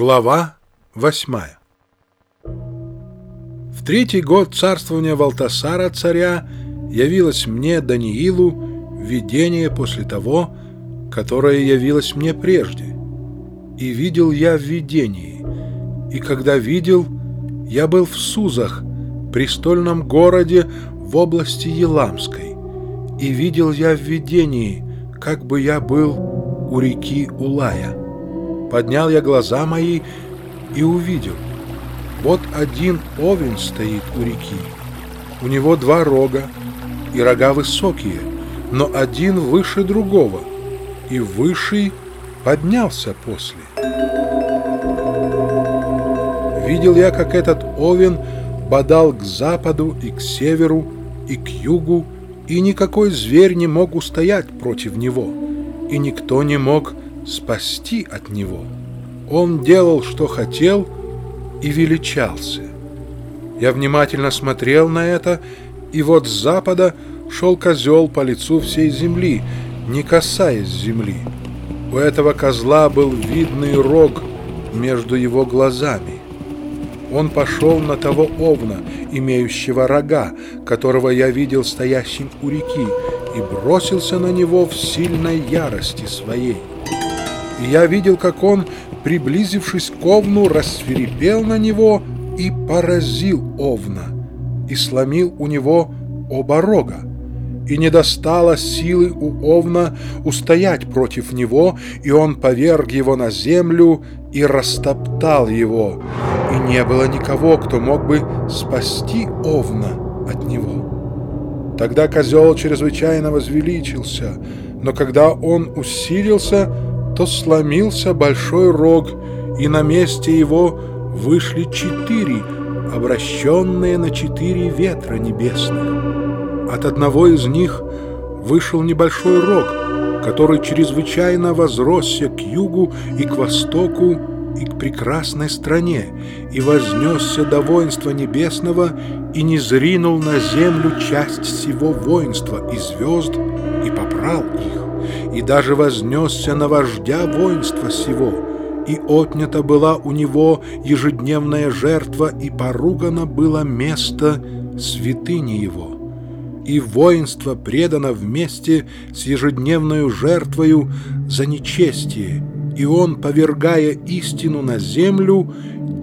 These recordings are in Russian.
Глава восьмая В третий год царствования Валтасара царя явилось мне, Даниилу, видение после того, которое явилось мне прежде. И видел я в видении, и когда видел, я был в Сузах, престольном городе в области Еламской, и видел я в видении, как бы я был у реки Улая. Поднял я глаза мои и увидел. Вот один овен стоит у реки. У него два рога, и рога высокие, но один выше другого, и высший поднялся после. Видел я, как этот овен бодал к западу и к северу, и к югу, и никакой зверь не мог устоять против него, и никто не мог спасти от него. Он делал, что хотел, и величался. Я внимательно смотрел на это, и вот с запада шел козел по лицу всей земли, не касаясь земли. У этого козла был видный рог между его глазами. Он пошел на того овна, имеющего рога, которого я видел стоящим у реки, и бросился на него в сильной ярости своей. И я видел, как он, приблизившись к овну, рассверепел на него и поразил овна, и сломил у него оба рога. И не достало силы у овна устоять против него, и он поверг его на землю и растоптал его. И не было никого, кто мог бы спасти овна от него. Тогда козел чрезвычайно возвеличился, но когда он усилился, то сломился большой рог, и на месте его вышли четыре, обращенные на четыре ветра небесных. От одного из них вышел небольшой рог, который чрезвычайно возросся к югу и к востоку и к прекрасной стране, и вознесся до воинства небесного, и не зринул на землю часть всего воинства и звезд, и попрал их, и даже вознесся на вождя воинства сего, и отнята была у него ежедневная жертва, и поругано было место святыни его. И воинство предано вместе с ежедневную жертвою за нечестие, и он, повергая истину на землю,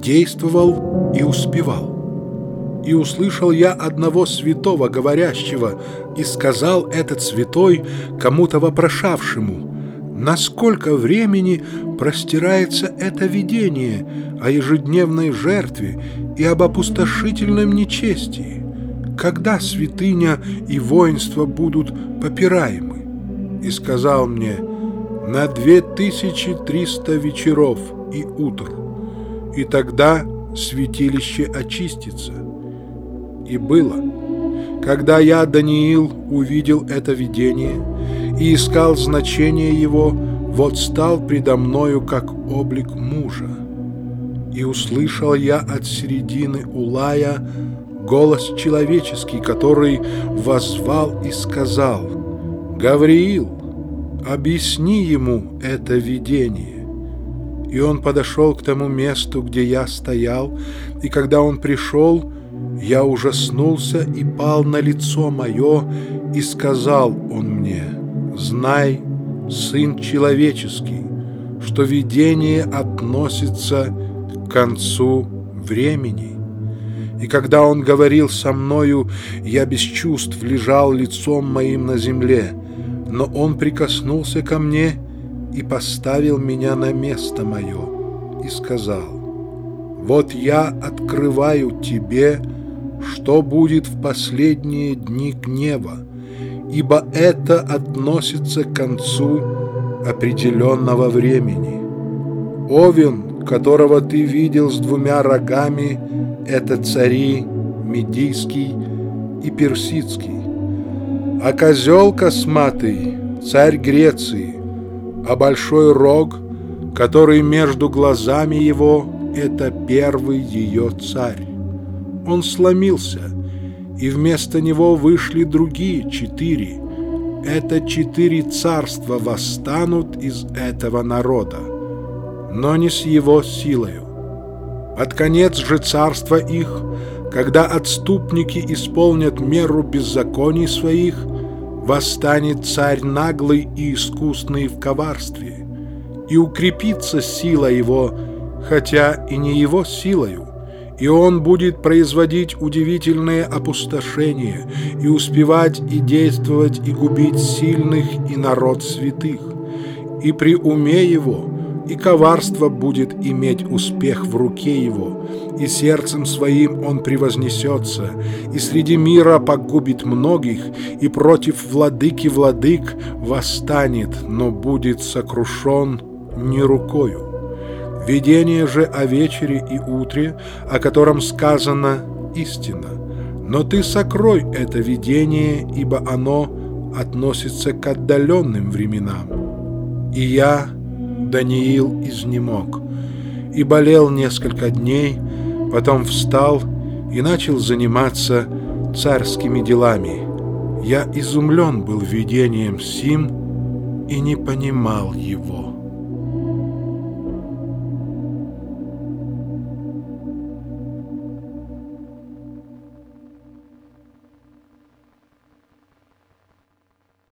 действовал и успевал и услышал я одного святого, говорящего, и сказал этот святой кому-то вопрошавшему, насколько времени простирается это видение о ежедневной жертве и об опустошительном нечестии, когда святыня и воинство будут попираемы. И сказал мне, на две тысячи триста вечеров и утр, и тогда святилище очистится. И было, когда я, Даниил, увидел это видение и искал значение его, вот стал предо мною как облик мужа. И услышал я от середины Улая голос человеческий, который возвал и сказал, «Гавриил, объясни ему это видение». И он подошел к тому месту, где я стоял, и когда он пришел, я ужаснулся и пал на лицо мое, и сказал он мне, «Знай, Сын человеческий, что видение относится к концу времени». И когда он говорил со мною, я без чувств лежал лицом моим на земле, но он прикоснулся ко мне и поставил меня на место мое и сказал, «Вот я открываю тебе, что будет в последние дни гнева, ибо это относится к концу определенного времени. Овен, которого ты видел с двумя рогами, это цари Медийский и Персидский, а козел косматый – царь Греции, а большой рог, который между глазами его – это первый ее царь он сломился, и вместо него вышли другие четыре. Это четыре царства восстанут из этого народа. но не с его силою. Под конец же царства их, когда отступники исполнят меру беззаконий своих, восстанет царь наглый и искусный в коварстве, и укрепится сила его, хотя и не его силою, и он будет производить удивительные опустошения, и успевать и действовать, и губить сильных и народ святых. И при уме его и коварство будет иметь успех в руке его, и сердцем своим он превознесется, и среди мира погубит многих, и против владыки владык восстанет, но будет сокрушен не рукою. Видение же о вечере и утре, о котором сказано истина. Но ты сокрой это видение, ибо оно относится к отдаленным временам. И я, Даниил, изнемог и болел несколько дней, потом встал и начал заниматься царскими делами. Я изумлен был видением сим и не понимал его».